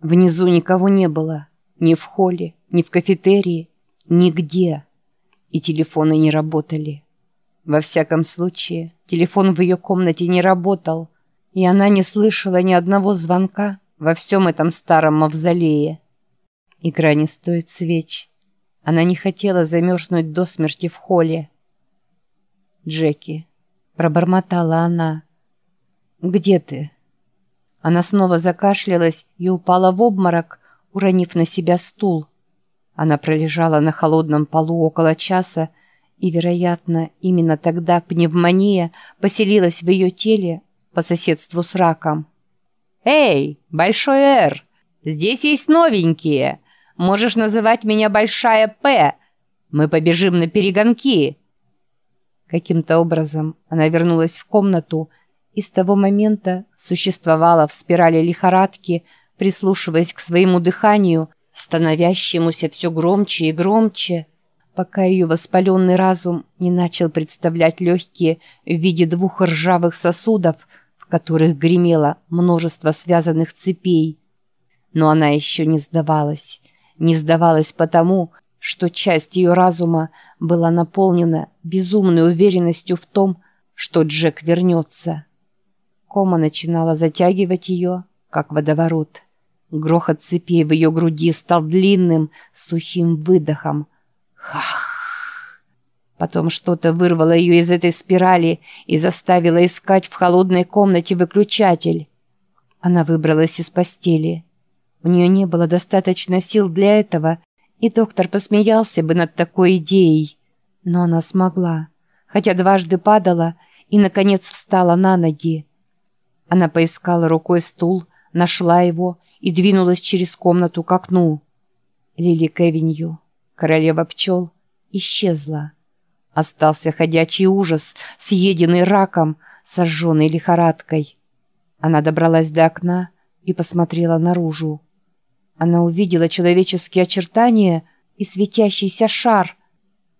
Внизу никого не было. Ни в холле, ни в кафетерии, нигде. И телефоны не работали. Во всяком случае, телефон в ее комнате не работал, и она не слышала ни одного звонка во всем этом старом мавзолее. Игра не стоит свеч. Она не хотела замерзнуть до смерти в холле. «Джеки», — пробормотала она, — «где ты?» Она снова закашлялась и упала в обморок, уронив на себя стул. Она пролежала на холодном полу около часа, и, вероятно, именно тогда пневмония поселилась в ее теле по соседству с раком. «Эй, Большой Р! Здесь есть новенькие! Можешь называть меня Большая П! Мы побежим на перегонки!» Каким-то образом она вернулась в комнату и с того момента существовала в спирали лихорадки, прислушиваясь к своему дыханию, становящемуся все громче и громче, пока ее воспаленный разум не начал представлять легкие в виде двух ржавых сосудов, в которых гремело множество связанных цепей. Но она еще не сдавалась. Не сдавалась потому, что часть ее разума была наполнена безумной уверенностью в том, что Джек вернется. Кома начинала затягивать ее, как водоворот. Грохот цепей в ее груди стал длинным, сухим выдохом. Хах! Потом что-то вырвало ее из этой спирали и заставило искать в холодной комнате выключатель. Она выбралась из постели. У нее не было достаточно сил для этого, и доктор посмеялся бы над такой идеей. Но она смогла, хотя дважды падала и, наконец, встала на ноги. Она поискала рукой стул, нашла его и двинулась через комнату к окну. Лили Кевинью, королева пчел, исчезла. Остался ходячий ужас, съеденный раком, сожженный лихорадкой. Она добралась до окна и посмотрела наружу. Она увидела человеческие очертания и светящийся шар.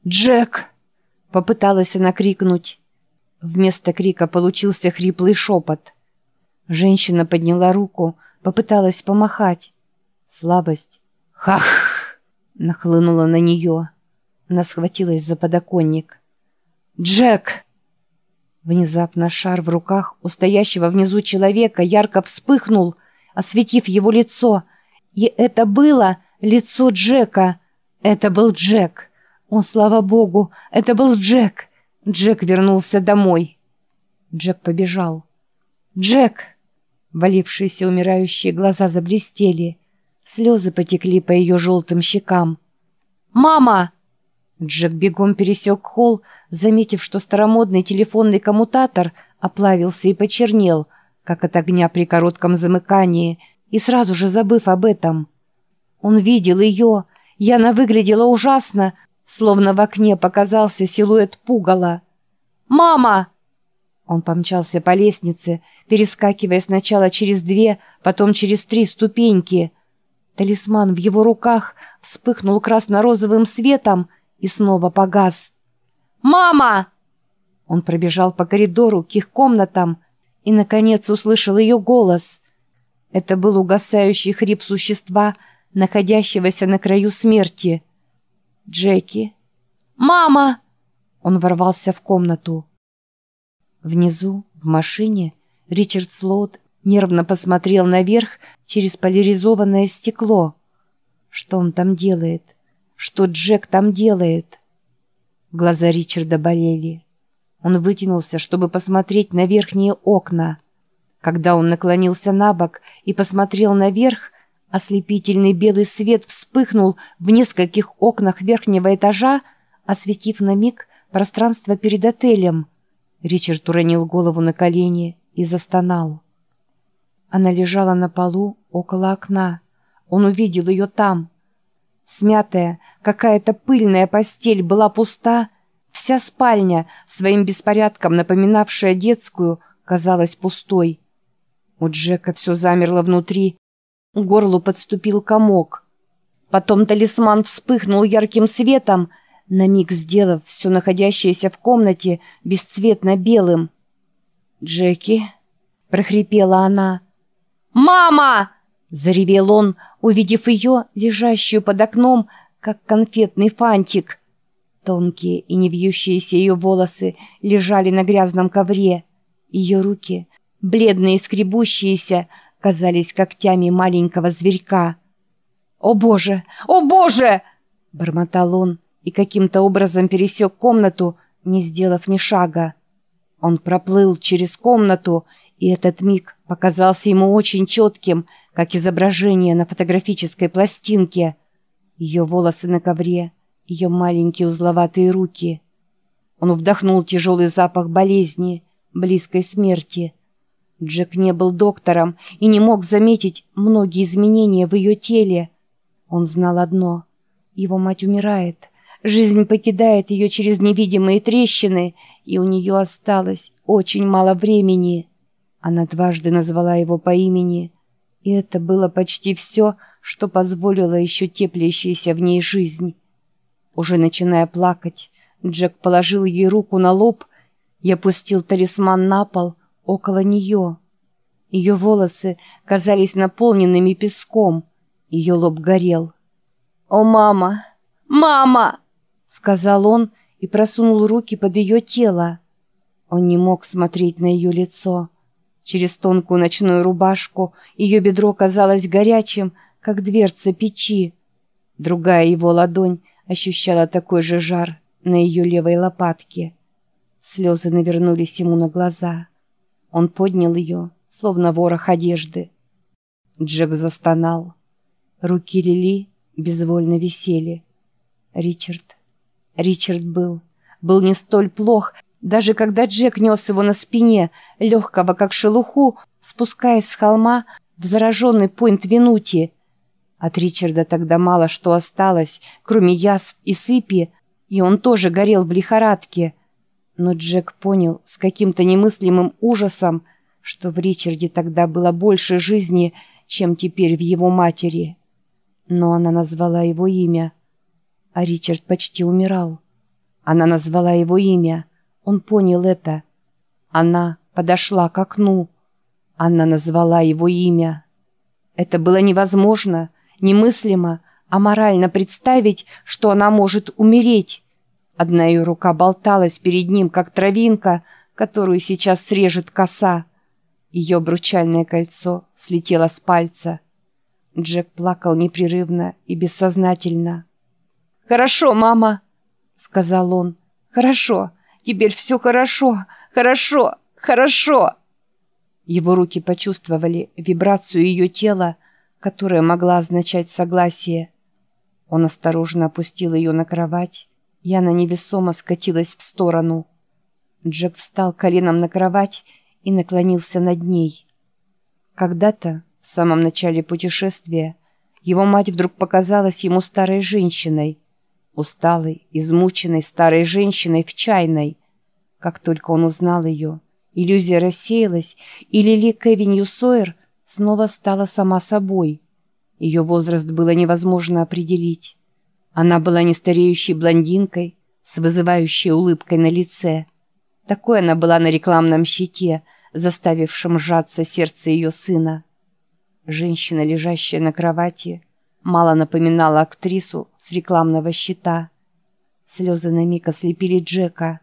«Джек!» — попыталась она крикнуть. Вместо крика получился хриплый шепот — Женщина подняла руку, попыталась помахать. Слабость. «Хах!» нахлынула на нее. Она схватилась за подоконник. «Джек!» Внезапно шар в руках у стоящего внизу человека ярко вспыхнул, осветив его лицо. И это было лицо Джека. Это был Джек. О, слава богу, это был Джек. Джек вернулся домой. Джек побежал. «Джек!» Валившиеся умирающие глаза заблестели. Слезы потекли по ее желтым щекам. «Мама!» Джек бегом пересек холл, заметив, что старомодный телефонный коммутатор оплавился и почернел, как от огня при коротком замыкании, и сразу же забыв об этом. Он видел ее, и она выглядела ужасно, словно в окне показался силуэт пугала. «Мама!» Он помчался по лестнице, перескакивая сначала через две, потом через три ступеньки. Талисман в его руках вспыхнул красно-розовым светом и снова погас. «Мама!» Он пробежал по коридору к их комнатам и, наконец, услышал ее голос. Это был угасающий хрип существа, находящегося на краю смерти. «Джеки!» «Мама!» Он ворвался в комнату. Внизу, в машине, Ричард Слоут нервно посмотрел наверх через поляризованное стекло. Что он там делает? Что Джек там делает? Глаза Ричарда болели. Он вытянулся, чтобы посмотреть на верхние окна. Когда он наклонился на бок и посмотрел наверх, ослепительный белый свет вспыхнул в нескольких окнах верхнего этажа, осветив на миг пространство перед отелем — Ричард уронил голову на колени и застонал. Она лежала на полу около окна. Он увидел ее там. Смятая, какая-то пыльная постель была пуста, вся спальня, своим беспорядком напоминавшая детскую, казалась пустой. У Джека все замерло внутри, к горлу подступил комок. Потом талисман вспыхнул ярким светом — на миг сделав все находящееся в комнате бесцветно белым. «Джеки?» — прохрипела она. «Мама!» Заревел он, увидев ее, лежащую под окном, как конфетный фантик. Тонкие и не вьющиеся ее волосы лежали на грязном ковре. Ее руки, бледные и скребущиеся, казались когтями маленького зверька. «О боже! О боже!» — бормотал он и каким-то образом пересек комнату, не сделав ни шага. Он проплыл через комнату, и этот миг показался ему очень четким, как изображение на фотографической пластинке. Ее волосы на ковре, ее маленькие узловатые руки. Он вдохнул тяжелый запах болезни, близкой смерти. Джек не был доктором и не мог заметить многие изменения в ее теле. Он знал одно — его мать умирает. Жизнь покидает ее через невидимые трещины, и у нее осталось очень мало времени. Она дважды назвала его по имени, и это было почти все, что позволило еще теплящейся в ней жизнь. Уже начиная плакать, Джек положил ей руку на лоб и опустил талисман на пол около нее. Ее волосы казались наполненными песком, ее лоб горел. «О, мама! Мама!» — сказал он и просунул руки под ее тело. Он не мог смотреть на ее лицо. Через тонкую ночную рубашку ее бедро казалось горячим, как дверца печи. Другая его ладонь ощущала такой же жар на ее левой лопатке. Слезы навернулись ему на глаза. Он поднял ее, словно ворох одежды. Джек застонал. Руки Лили безвольно висели. Ричард. Ричард был. Был не столь плох, даже когда Джек нес его на спине, легкого как шелуху, спускаясь с холма в зараженный Пойнт-Винути. От Ричарда тогда мало что осталось, кроме язв и сыпи, и он тоже горел в лихорадке. Но Джек понял с каким-то немыслимым ужасом, что в Ричарде тогда было больше жизни, чем теперь в его матери. Но она назвала его имя, а Ричард почти умирал. Она назвала его имя — он понял это. Она подошла к окну. Она назвала его имя. Это было невозможно, немыслимо, а морально представить, что она может умереть. Одна ее рука болталась перед ним, как травинка, которую сейчас срежет коса. Ее обручальное кольцо слетело с пальца. Джек плакал непрерывно и бессознательно. «Хорошо, мама», — сказал он. «Хорошо. Теперь все хорошо, хорошо, хорошо!» Его руки почувствовали вибрацию ее тела, которая могла означать согласие. Он осторожно опустил ее на кровать, и она невесомо скатилась в сторону. Джек встал коленом на кровать и наклонился над ней. Когда-то, в самом начале путешествия, его мать вдруг показалась ему старой женщиной, усталой, измученной старой женщиной в чайной. Как только он узнал ее, иллюзия рассеялась, и Лили Кевинью Сойер снова стала сама собой. Ее возраст было невозможно определить. Она была нестареющей блондинкой с вызывающей улыбкой на лице. Такой она была на рекламном щите, заставившем сжаться сердце ее сына. Женщина, лежащая на кровати, мало напоминала актрису с рекламного щита. Слезы на миг ослепили Джека.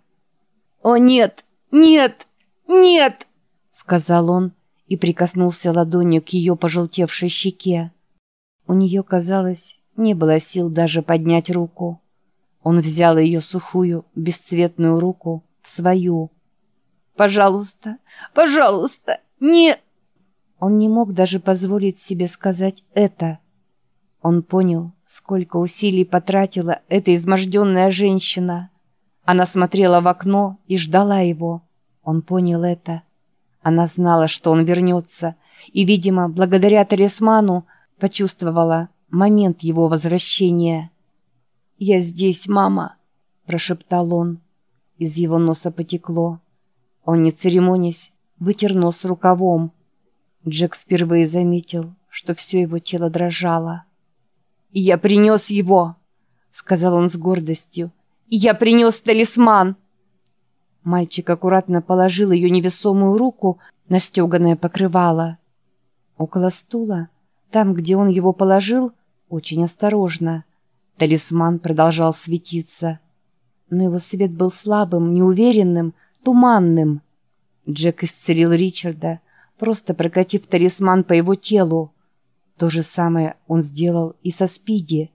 «О, нет! Нет! Нет!» — сказал он и прикоснулся ладонью к ее пожелтевшей щеке. У нее, казалось, не было сил даже поднять руку. Он взял ее сухую, бесцветную руку в свою. «Пожалуйста, пожалуйста, не...» Он не мог даже позволить себе сказать это. Он понял, сколько усилий потратила эта изможденная женщина. Она смотрела в окно и ждала его. Он понял это. Она знала, что он вернется, и, видимо, благодаря талисману почувствовала момент его возвращения. «Я здесь, мама», — прошептал он. Из его носа потекло. Он, не церемонясь, вытер нос рукавом. Джек впервые заметил, что все его тело дрожало. «Я принес его», — сказал он с гордостью. «Я принес талисман!» Мальчик аккуратно положил ее невесомую руку на стеганое покрывало. Около стула, Там, где он его положил, очень осторожно. Талисман продолжал светиться. Но его свет был слабым, неуверенным, туманным. Джек исцелил Ричарда, просто прокатив талисман по его телу. То же самое он сделал и со Спиди.